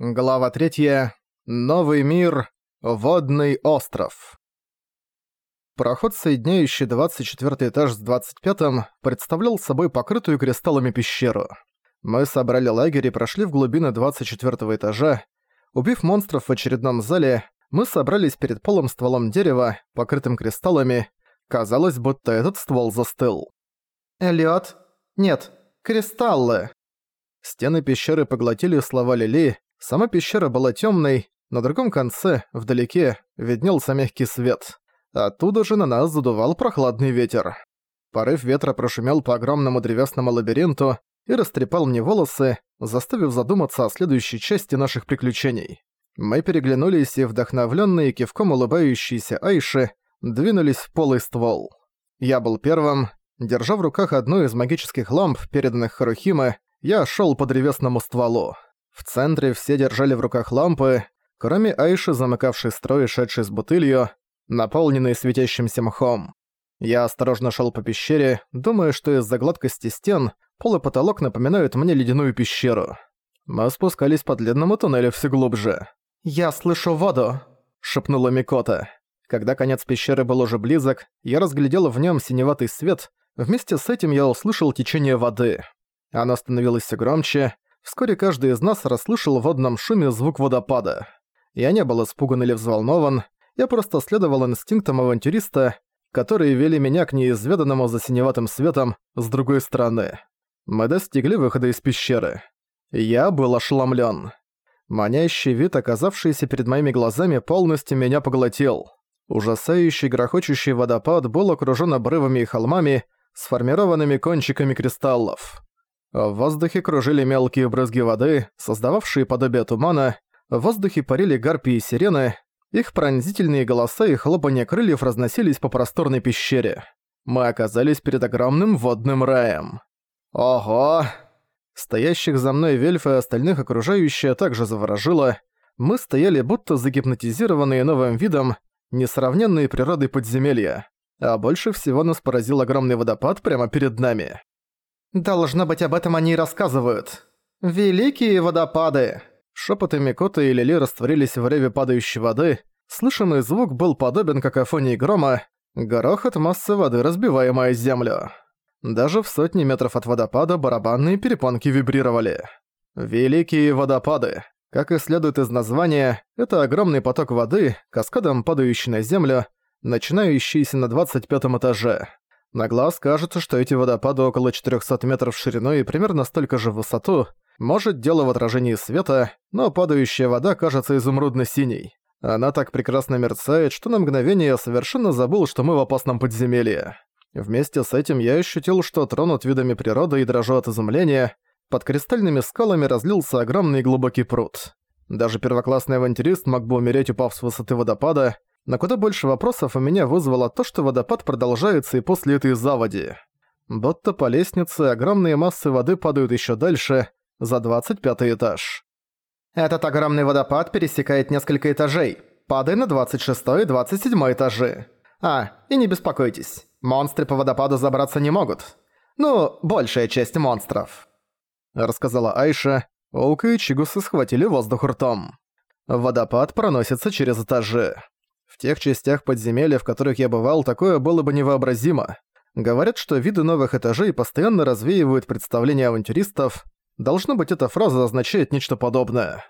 Глава 3. Новый мир. Водный остров. Проход, соединяющий 24 этаж с 25-м, представлял собой покрытую кристаллами пещеру. Мы собрали лагерь и прошли в глубины 24 этажа. Убив монстров в очередном зале, мы собрались перед полым стволом дерева, покрытым кристаллами. Казалось, будто этот ствол застыл. «Эллиот? Нет, кристаллы!» Стены пещеры поглотили слова Лили, Сама пещера была темной, на другом конце, вдалеке, виднелся мягкий свет. Оттуда же на нас задувал прохладный ветер. Порыв ветра прошумел по огромному древесному лабиринту и растрепал мне волосы, заставив задуматься о следующей части наших приключений. Мы переглянулись и, вдохновленные кивком улыбающиеся Айши, двинулись в полый ствол. Я был первым. Держа в руках одну из магических ламп, переданных Харухиме, я шел по древесному стволу. В центре все держали в руках лампы, кроме Айши, замыкавшей строй, шедшей с бутылью, наполненной светящимся мхом. Я осторожно шел по пещере, думая, что из-за гладкости стен пол и потолок напоминают мне ледяную пещеру. Мы спускались по длинному туннелю все глубже. «Я слышу воду», — шепнула Микота. Когда конец пещеры был уже близок, я разглядел в нем синеватый свет, вместе с этим я услышал течение воды. Оно становилось все громче, Вскоре каждый из нас расслышал в водном шуме звук водопада. Я не был испуган или взволнован, я просто следовал инстинктам авантюриста, которые вели меня к неизведанному за синеватым светом с другой стороны. Мы достигли выхода из пещеры. Я был ошеломлен. Манящий вид, оказавшийся перед моими глазами, полностью меня поглотил. Ужасающий грохочущий водопад был окружен обрывами и холмами, сформированными кончиками кристаллов. В воздухе кружили мелкие брызги воды, создававшие подобие тумана, в воздухе парили гарпии и сирены, их пронзительные голоса и хлопанье крыльев разносились по просторной пещере. Мы оказались перед огромным водным раем. Ого! Стоящих за мной вельф и остальных окружающее также заворожило. Мы стояли будто загипнотизированные новым видом, несравненные природой подземелья. А больше всего нас поразил огромный водопад прямо перед нами. Должно быть, об этом они и рассказывают. Великие водопады!» Шепоты Микота и Лили растворились в реве падающей воды. Слышимый звук был подобен какофонии грома, грохот массы воды, разбиваемой землю. Даже в сотни метров от водопада барабанные перепонки вибрировали. Великие водопады. Как и следует из названия, это огромный поток воды, каскадом падающий на землю, начинающийся на 25 этаже. На глаз кажется, что эти водопады около 400 метров в ширину и примерно столько же в высоту. Может, дело в отражении света, но падающая вода кажется изумрудно-синей. Она так прекрасно мерцает, что на мгновение я совершенно забыл, что мы в опасном подземелье. Вместе с этим я ощутил, что тронут видами природы и дрожу от изумления. Под кристальными скалами разлился огромный глубокий пруд. Даже первоклассный авантюрист мог бы умереть, упав с высоты водопада, но куда больше вопросов у меня вызвало то, что водопад продолжается и после этой заводи. Будто по лестнице огромные массы воды падают еще дальше, за 25 этаж. Этот огромный водопад пересекает несколько этажей, падая на 26 и 27 этажи. А, и не беспокойтесь, монстры по водопаду забраться не могут. Ну, большая часть монстров. Рассказала Айша, Оука и Чигусы схватили воздух ртом. Водопад проносится через этажи. В тех частях подземелья, в которых я бывал, такое было бы невообразимо. Говорят, что виды новых этажей постоянно развеивают представления авантюристов. Должно быть, эта фраза означает нечто подобное.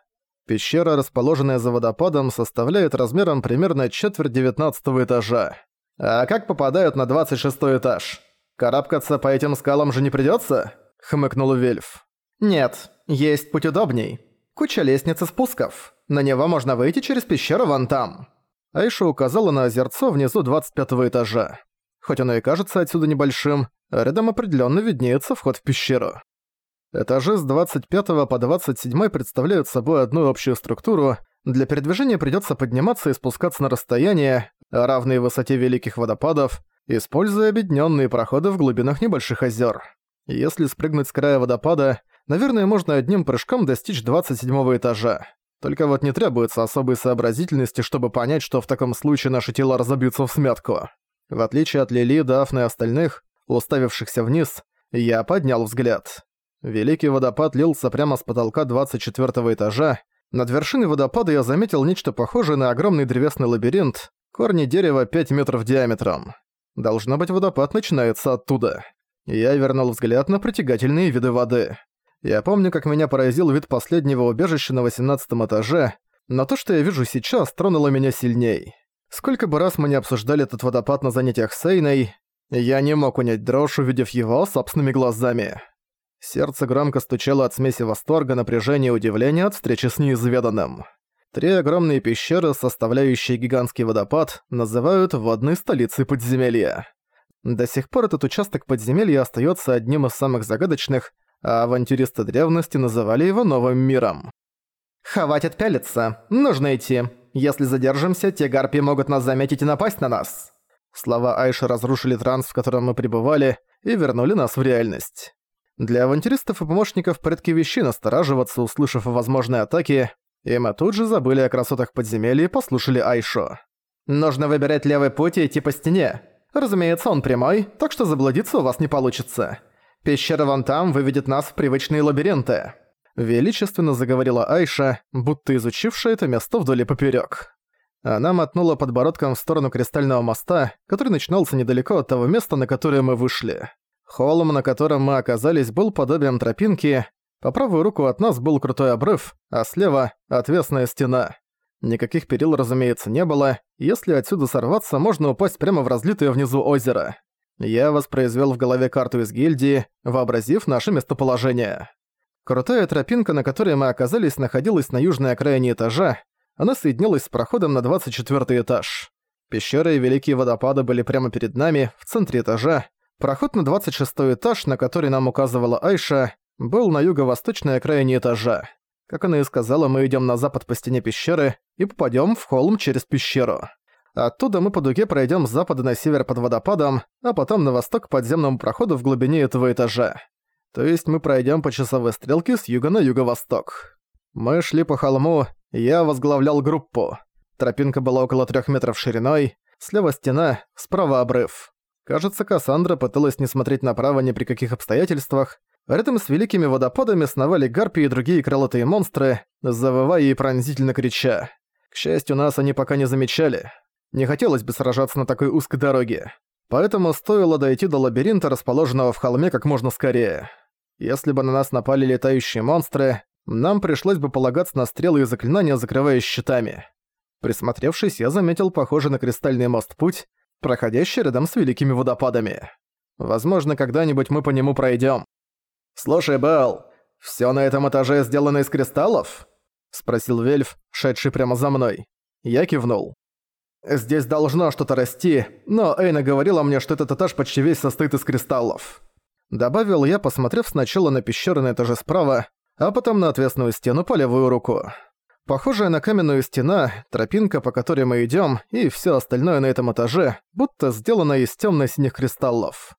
Пещера, расположенная за водопадом, составляет размером примерно четверть девятнадцатого этажа. А как попадают на двадцать шестой этаж? Карабкаться по этим скалам же не придётся? хмыкнул Вельф. Нет, есть путь удобней. Куча лестниц и спусков. На него можно выйти через пещеру вон там. Айша указала на озерцо внизу 25 этажа. Хоть оно и кажется отсюда небольшим, рядом определенно виднеется вход в пещеру. Этажи с 25 по 27 представляют собой одну общую структуру, для передвижения придется подниматься и спускаться на расстояние, равные высоте великих водопадов, используя объединенные проходы в глубинах небольших озер. Если спрыгнуть с края водопада, наверное, можно одним прыжком достичь 27 этажа. Только вот не требуется особой сообразительности, чтобы понять, что в таком случае наши тела разобьются в смятку. В отличие от Лили, Дафны и остальных, уставившихся вниз, я поднял взгляд. Великий водопад лился прямо с потолка 24 этажа, Над вершиной водопада я заметил нечто похожее на огромный древесный лабиринт, корни дерева 5 метров диаметром. Должно быть, водопад начинается оттуда. Я вернул взгляд на притягательные виды воды. Я помню, как меня поразил вид последнего убежища на 18 этаже, но то, что я вижу сейчас, тронуло меня сильней. Сколько бы раз мы не обсуждали этот водопад на занятиях с Эйной, я не мог унять дрожь, увидев его собственными глазами. Сердце громко стучало от смеси восторга, напряжения и удивления от встречи с неизведанным. Три огромные пещеры, составляющие гигантский водопад, называют водной столицей подземелья. До сих пор этот участок подземелья остается одним из самых загадочных, а авантюристы древности называли его новым миром. «Хватит пялиться, нужно идти. Если задержимся, те гарпии могут нас заметить и напасть на нас». Слова Айши разрушили транс, в котором мы пребывали, и вернули нас в реальность. Для авантюристов и помощников в порядке вещей настораживаться, услышав о возможной атаке, и мы тут же забыли о красотах подземелья и послушали Айшу. «Нужно выбирать левый путь и идти по стене. Разумеется, он прямой, так что заблудиться у вас не получится. Пещера вон там выведет нас в привычные лабиринты». Величественно заговорила Айша, будто изучившая это место вдоль и попёрёк. Она мотнула подбородком в сторону кристального моста, который начинался недалеко от того места, на которое мы вышли. Холм, на котором мы оказались, был подобием тропинки. По правую руку от нас был крутой обрыв, а слева — отвесная стена. Никаких перил, разумеется, не было. Если отсюда сорваться, можно упасть прямо в разлитое внизу озеро. Я воспроизвел в голове карту из гильдии, вообразив наше местоположение. Крутая тропинка, на которой мы оказались, находилась на южной окраине этажа. Она соединилась с проходом на 24 этаж. Пещеры и великие водопады были прямо перед нами, в центре этажа, Проход на 26 этаж, на который нам указывала Айша, был на юго-восточной окраине этажа. Как она и сказала, мы идем на запад по стене пещеры и попадем в холм через пещеру. Оттуда мы по дуге пройдем с запада на север под водопадом, а потом на восток к подземному проходу в глубине этого этажа. То есть мы пройдем по часовой стрелке с юга на юго-восток. Мы шли по холму, я возглавлял группу. Тропинка была около трех метров шириной, слева стена, справа обрыв. Кажется, Кассандра пыталась не смотреть направо ни при каких обстоятельствах. Рядом с великими водопадами сновали гарпии и другие крылатые монстры, завывая и пронзительно крича. К счастью, нас они пока не замечали. Не хотелось бы сражаться на такой узкой дороге. Поэтому стоило дойти до лабиринта, расположенного в холме, как можно скорее. Если бы на нас напали летающие монстры, нам пришлось бы полагаться на стрелы и заклинания, закрывая щитами. Присмотревшись, я заметил похожий на кристальный мост путь, проходящий рядом с великими водопадами. Возможно, когда-нибудь мы по нему пройдем. «Слушай, Белл, все на этом этаже сделано из кристаллов?» — спросил Вельф, шедший прямо за мной. Я кивнул. «Здесь должно что-то расти, но Эйна говорила мне, что этот этаж почти весь состоит из кристаллов». Добавил я, посмотрев сначала на пещеры на этаже справа, а потом на отвесную стену по левую руку. Похожая на каменную стена, тропинка, по которой мы идем, и все остальное на этом этаже, будто сделано из темно-синих кристаллов.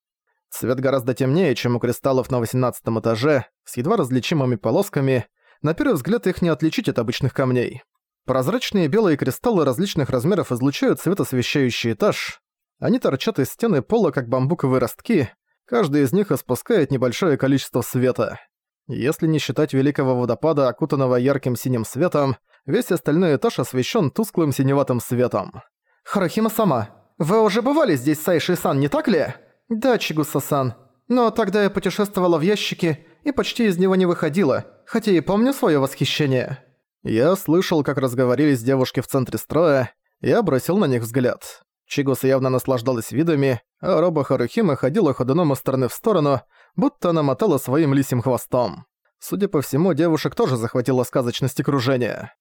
Цвет гораздо темнее, чем у кристаллов на 18 этаже, с едва различимыми полосками, на первый взгляд их не отличить от обычных камней. Прозрачные белые кристаллы различных размеров излучают светосвещающий этаж, они торчат из стены пола, как бамбуковые ростки, каждый из них испускает небольшое количество света. Если не считать великого водопада, окутанного ярким синим светом, весь остальной этаж освещен тусклым синеватым светом. «Харахима-сама, вы уже бывали здесь с Айши-сан, не так ли?» «Да, Чигуса-сан. Но тогда я путешествовала в ящике и почти из него не выходила, хотя и помню свое восхищение». Я слышал, как разговорились девушки в центре строя, я бросил на них взгляд. Чигуса явно наслаждалась видами, а Роба Харухима ходила ходуном из стороны в сторону, будто она мотала своим лисим хвостом. Судя по всему, девушек тоже захватила сказочность окружения.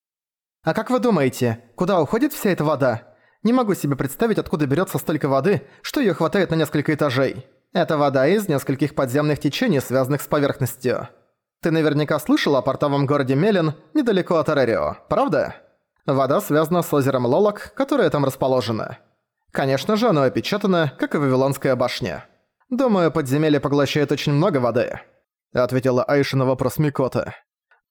«А как вы думаете, куда уходит вся эта вода? Не могу себе представить, откуда берется столько воды, что ее хватает на несколько этажей. Это вода из нескольких подземных течений, связанных с поверхностью. Ты наверняка слышал о портовом городе Мелин, недалеко от Арерио, правда? Вода связана с озером Лолок, которое там расположено. Конечно же, оно опечатано, как и Вавилонская башня. Думаю, подземелье поглощает очень много воды», — ответила Айша на вопрос Микота.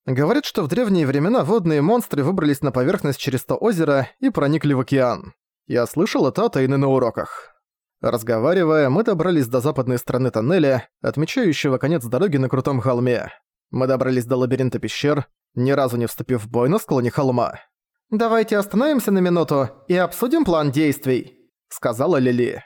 Говорят, что в древние времена водные монстры выбрались на поверхность через то озеро и проникли в океан. Я слышал это от Айны на уроках. Разговаривая, мы добрались до западной стороны тоннеля, отмечающего конец дороги на крутом холме. Мы добрались до лабиринта пещер, ни разу не вступив в бой на склоне холма. «Давайте остановимся на минуту и обсудим план действий», — сказала Лили.